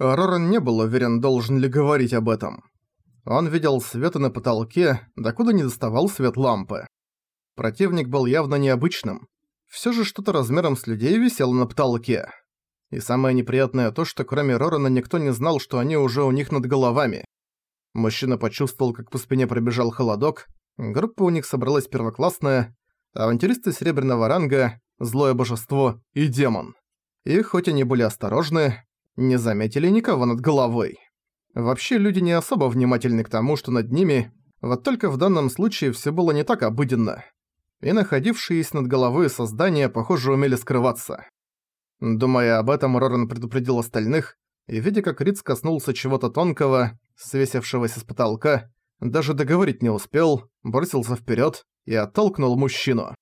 Роран не был уверен, должен ли говорить об этом. Он видел света на потолке, докуда не доставал свет лампы. Противник был явно необычным. Всё же что-то размером с людей висело на потолке. И самое неприятное то, что кроме Рорана никто не знал, что они уже у них над головами. Мужчина почувствовал, как по спине пробежал холодок, группа у них собралась первоклассная, авантюристы серебряного ранга, злое божество и демон. И хоть они были осторожны, не заметили никого над головой. Вообще люди не особо внимательны к тому, что над ними, вот только в данном случае все было не так обыденно. И находившиеся над головой создания, похоже, умели скрываться. Думая об этом, Роран предупредил остальных, и видя, как Риц коснулся чего-то тонкого, свесившегося с потолка, даже договорить не успел, бросился вперед и оттолкнул мужчину.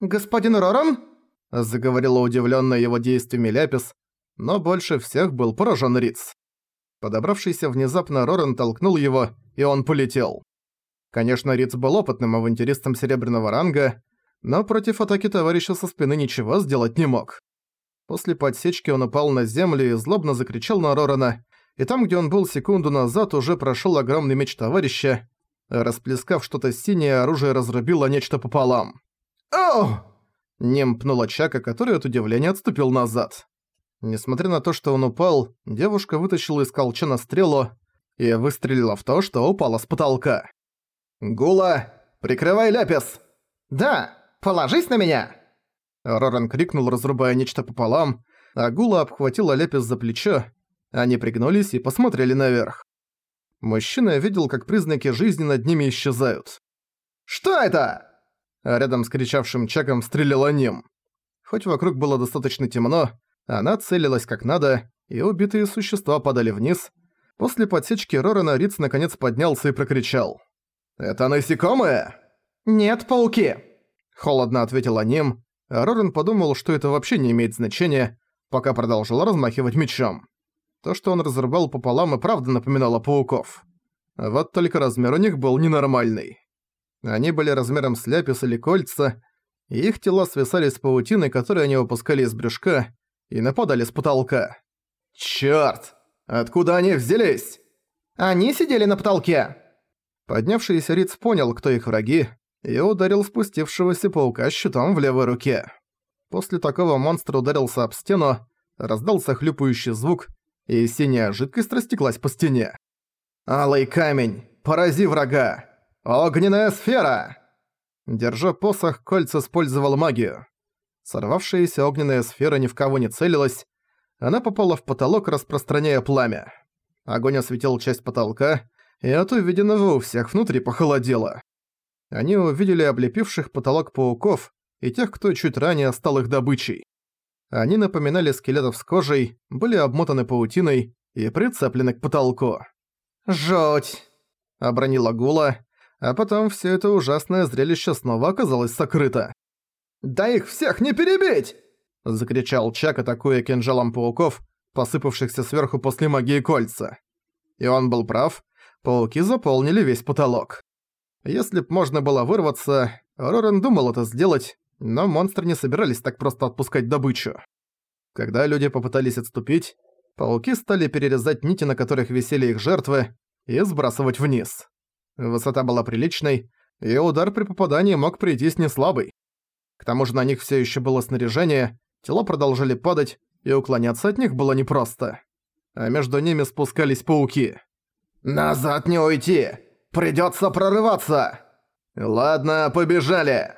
«Господин Роран?» – заговорила удивленная его действиями Ляпис, но больше всех был поражен Риц. Подобравшийся внезапно Роран толкнул его, и он полетел. Конечно, Риц был опытным авантюристом серебряного ранга, но против атаки товарища со спины ничего сделать не мог. После подсечки он упал на землю и злобно закричал на Рорана, и там, где он был секунду назад, уже прошел огромный меч товарища. Расплескав что-то синее, оружие разрубило нечто пополам. «Оу!» Нем пнула Чака, который от удивления отступил назад. Несмотря на то, что он упал, девушка вытащила из колчана стрелу и выстрелила в то, что упало с потолка. «Гула, прикрывай Ляпис!» «Да, положись на меня!» Роран крикнул, разрубая нечто пополам, а Гула обхватила Лепис за плечо. Они пригнулись и посмотрели наверх. Мужчина видел, как признаки жизни над ними исчезают. «Что это?» Рядом с кричавшим Чаком стреляла Ним. Хоть вокруг было достаточно темно, она целилась как надо, и убитые существа падали вниз. После подсечки Рорана Риц наконец поднялся и прокричал. «Это насекомые?» «Нет, пауки!» Холодно ответила Ним, Рорен подумал, что это вообще не имеет значения, пока продолжил размахивать мечом. То, что он разрубал пополам, и правда напоминало пауков. Вот только размер у них был ненормальный. Они были размером с ляпис или кольца, и их тела свисали с паутины, которую они выпускали из брюшка, и нападали с потолка. «Чёрт! Откуда они взялись?» «Они сидели на потолке!» Поднявшийся Риц понял, кто их враги, и ударил спустившегося паука щитом в левой руке. После такого монстр ударился об стену, раздался хлюпающий звук, и синяя жидкость растеклась по стене. «Алый камень! Порази врага! Огненная сфера!» Держа посох, Кольц использовал магию. Сорвавшаяся огненная сфера ни в кого не целилась, она попала в потолок, распространяя пламя. Огонь осветил часть потолка, и от увиденного у всех внутри похолодело они увидели облепивших потолок пауков и тех, кто чуть ранее стал их добычей. Они напоминали скелетов с кожей, были обмотаны паутиной и прицеплены к потолку. «Жуть!» – обронила Гула, а потом все это ужасное зрелище снова оказалось сокрыто. «Да их всех не перебить!» – закричал Чак, атакуя кинжалом пауков, посыпавшихся сверху после магии кольца. И он был прав, пауки заполнили весь потолок. Если б можно было вырваться, Рорен думал это сделать, но монстры не собирались так просто отпускать добычу. Когда люди попытались отступить, пауки стали перерезать нити, на которых висели их жертвы, и сбрасывать вниз. Высота была приличной, и удар при попадании мог прийтись не слабый. К тому же на них все еще было снаряжение, тела продолжали падать, и уклоняться от них было непросто. А между ними спускались пауки. «Назад не уйти! Придётся прорываться!» «Ладно, побежали!»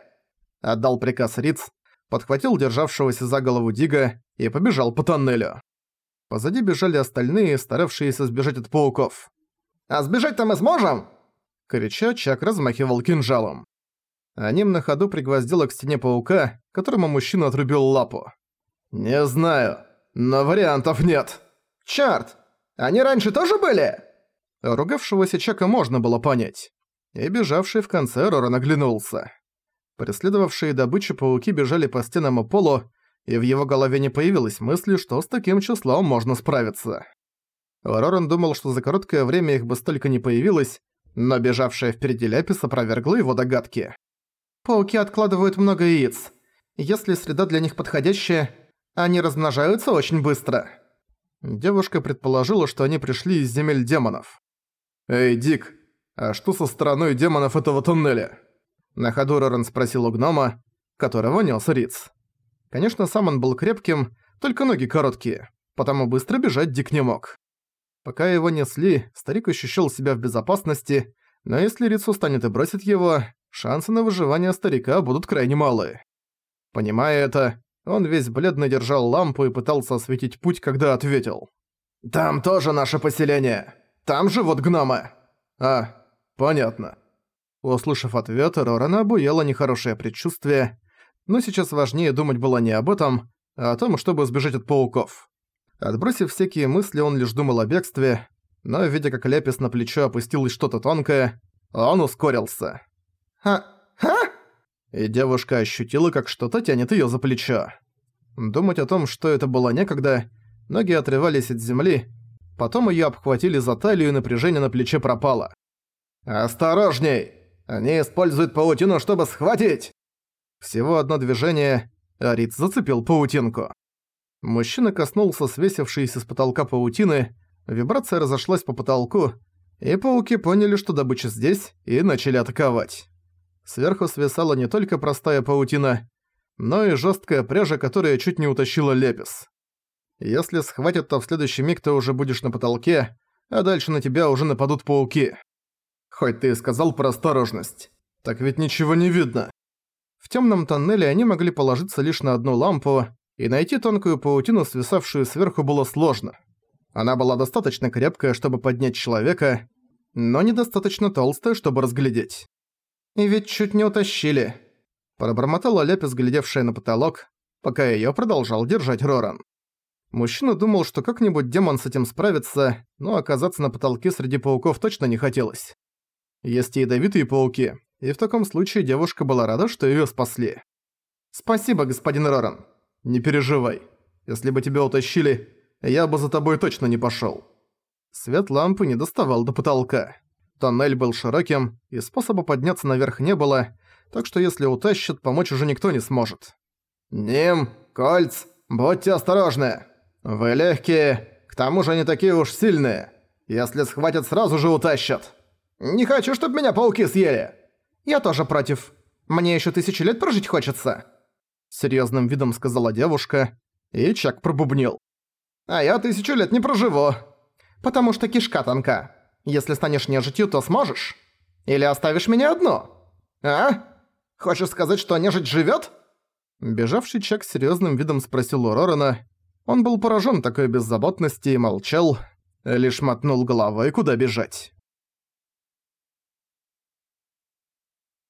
Отдал приказ Риц, подхватил державшегося за голову Дига и побежал по тоннелю. Позади бежали остальные, старавшиеся сбежать от пауков. «А сбежать-то мы сможем?» Крича, Чак размахивал кинжалом. Аним на ходу пригвоздила к стене паука, которому мужчина отрубил лапу. «Не знаю, но вариантов нет». «Чёрт! Они раньше тоже были?» Ругавшегося Чака можно было понять. И бежавший в конце Рора наглянулся. Преследовавшие добычу пауки бежали по стенам и полу, и в его голове не появилось мысли, что с таким числом можно справиться. Роран думал, что за короткое время их бы столько не появилось, но бежавшая впереди Ляпис опровергла его догадки. «Пауки откладывают много яиц. Если среда для них подходящая, они размножаются очень быстро». Девушка предположила, что они пришли из земель демонов. «Эй, Дик, а что со стороной демонов этого туннеля?» На ходу Рорен спросил у гнома, которого нес Риц. Конечно, сам он был крепким, только ноги короткие, потому быстро бежать Дик не мог. Пока его несли, старик ощущал себя в безопасности, но если Риц устанет и бросит его, шансы на выживание старика будут крайне малы. Понимая это, он весь бледно держал лампу и пытался осветить путь, когда ответил. «Там тоже наше поселение. Там живут гномы». «А, понятно». Услышав ответ, Рорана обуяло нехорошее предчувствие, но сейчас важнее думать было не об этом, а о том, чтобы сбежать от пауков. Отбросив всякие мысли, он лишь думал о бегстве, но, видя, как Ляпис на плечо опустилось что-то тонкое, он ускорился. «Ха? Ха?» И девушка ощутила, как что-то тянет её за плечо. Думать о том, что это было некогда, ноги отрывались от земли, потом её обхватили за талию и напряжение на плече пропало. «Осторожней! Они используют паутину, чтобы схватить!» Всего одно движение, а Риц зацепил паутинку. Мужчина коснулся свесившейся с потолка паутины, вибрация разошлась по потолку, и пауки поняли, что добыча здесь, и начали атаковать. Сверху свисала не только простая паутина, но и жесткая пряжа, которая чуть не утащила Лепис. Если схватят, то в следующий миг ты уже будешь на потолке, а дальше на тебя уже нападут пауки. Хоть ты и сказал про осторожность, так ведь ничего не видно. В темном тоннеле они могли положиться лишь на одну лампу, и найти тонкую паутину, свисавшую сверху, было сложно. Она была достаточно крепкая, чтобы поднять человека, но недостаточно толстая, чтобы разглядеть. «И ведь чуть не утащили», – пробормотала Лепис, глядевшая на потолок, пока её продолжал держать Роран. Мужчина думал, что как-нибудь демон с этим справится, но оказаться на потолке среди пауков точно не хотелось. Есть ядовитые пауки, и в таком случае девушка была рада, что её спасли. «Спасибо, господин Роран. Не переживай. Если бы тебя утащили, я бы за тобой точно не пошёл». Свет лампы не доставал до потолка. Тоннель был широким, и способа подняться наверх не было, так что если утащат, помочь уже никто не сможет. «Ним, Кольц, будьте осторожны! Вы легкие, к тому же они такие уж сильные. Если схватят, сразу же утащат. Не хочу, чтобы меня пауки съели!» «Я тоже против. Мне еще тысячи лет прожить хочется!» Серьезным видом сказала девушка, и Чак пробубнил. «А я тысячу лет не проживу!» «Потому что кишка тонка!» Если станешь нежитью, то сможешь. Или оставишь меня одну? А? Хочешь сказать, что нежить живёт?» Бежавший Чак с серьёзным видом спросил у Рорана. Он был поражён такой беззаботности и молчал, лишь мотнул головой, куда бежать.